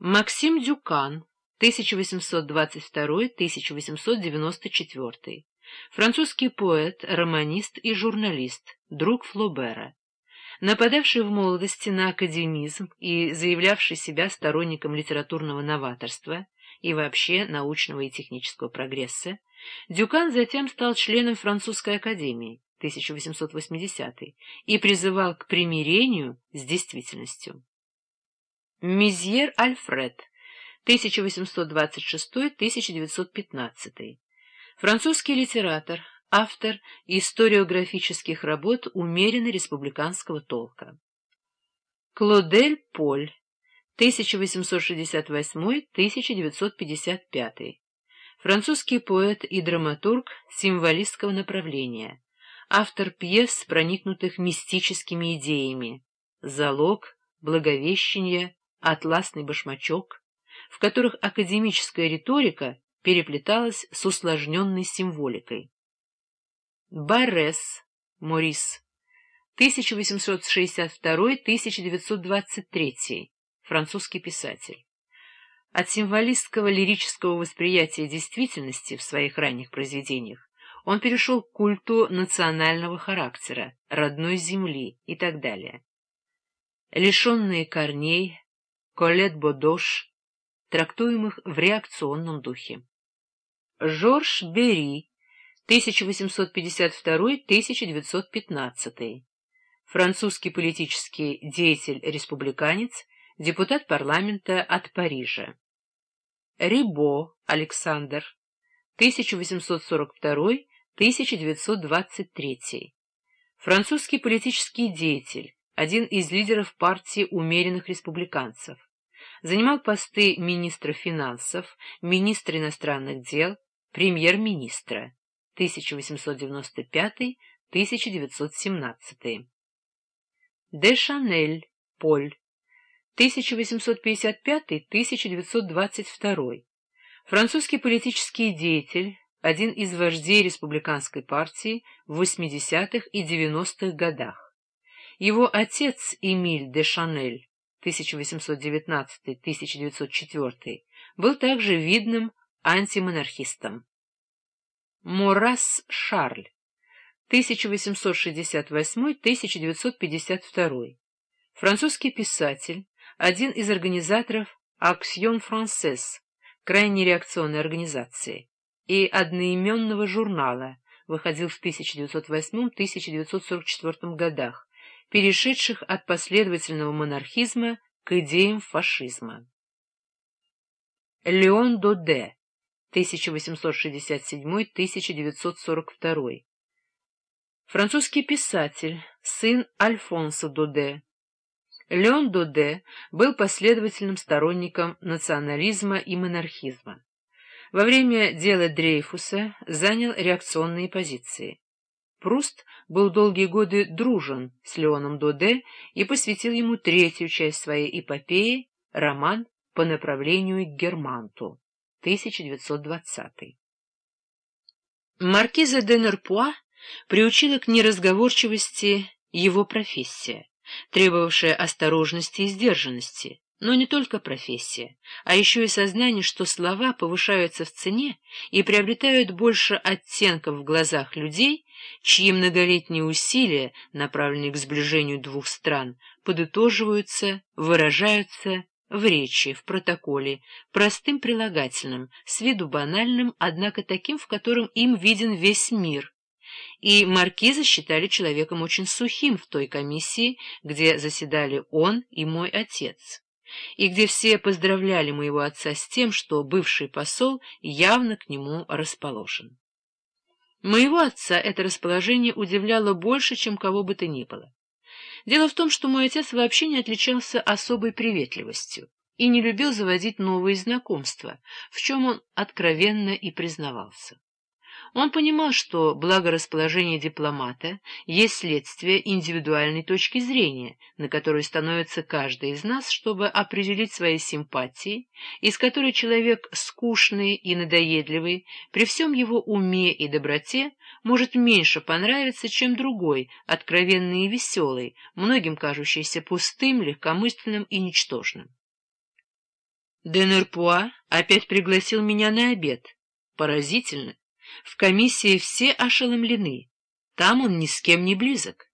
Максим Дюкан, 1822-1894, французский поэт, романист и журналист, друг Флобера, нападавший в молодости на академизм и заявлявший себя сторонником литературного новаторства и вообще научного и технического прогресса, Дюкан затем стал членом Французской академии 1880 и призывал к примирению с действительностью. Мизьер Альфред, 1826-1915. Французский литератор, автор историографических работ умеренно-республиканского толка. Клодель Поль, 1868-1955. Французский поэт и драматург символистского направления. Автор пьес, проникнутых мистическими идеями. «Залог», «Благовещение», атласный башмачок, в которых академическая риторика переплеталась с усложненной символикой. Баррес, Морис, 1862-1923, французский писатель. От символистского лирического восприятия действительности в своих ранних произведениях он перешел к культу национального характера, родной земли и так далее. Лишенные корней, Колет Бодош, трактуемых в реакционном духе. Жорж Бери, 1852-1915, французский политический деятель-республиканец, депутат парламента от Парижа. Рибо Александр, 1842-1923, французский политический деятель, один из лидеров партии умеренных республиканцев занимал посты министра финансов, министра иностранных дел, премьер-министра 1895-1917. Де Шанель, Поль, 1855-1922. Французский политический деятель, один из вождей республиканской партии в 80-х и 90-х годах. Его отец Эмиль де Шанель 1819-1904, был также видным антимонархистом. Морас Шарль, 1868-1952, французский писатель, один из организаторов «Аксьон Франсес», крайне реакционной организации, и одноименного журнала, выходил в 1908-1944 годах, перешедших от последовательного монархизма к идеям фашизма. Леон Доде, 1867-1942. Французский писатель, сын Альфонса Доде. Леон Доде был последовательным сторонником национализма и монархизма. Во время дела Дрейфуса занял реакционные позиции. Пруст был долгие годы дружен с Леоном Доде и посвятил ему третью часть своей эпопеи, роман по направлению к Германту, 1920. Маркиза де Нерпуа приучила к неразговорчивости его профессия, требовавшая осторожности и сдержанности, но не только профессия, а еще и сознание, что слова повышаются в цене и приобретают больше оттенков в глазах людей, чьи многолетние усилия, направленные к сближению двух стран, подытоживаются, выражаются в речи, в протоколе, простым прилагательным, с виду банальным, однако таким, в котором им виден весь мир. И маркиза считали человеком очень сухим в той комиссии, где заседали он и мой отец и где все поздравляли моего отца с тем, что бывший посол явно к нему расположен. Моего отца это расположение удивляло больше, чем кого бы то ни было. Дело в том, что мой отец вообще не отличался особой приветливостью и не любил заводить новые знакомства, в чем он откровенно и признавался. Он понимал, что благорасположение дипломата есть следствие индивидуальной точки зрения, на которую становится каждый из нас, чтобы определить свои симпатии, из которой человек скучный и надоедливый, при всем его уме и доброте, может меньше понравиться, чем другой, откровенный и веселый, многим кажущийся пустым, легкомысленным и ничтожным. Денерпуа опять пригласил меня на обед. Поразительно. В комиссии все ошеломлены. Там он ни с кем не близок.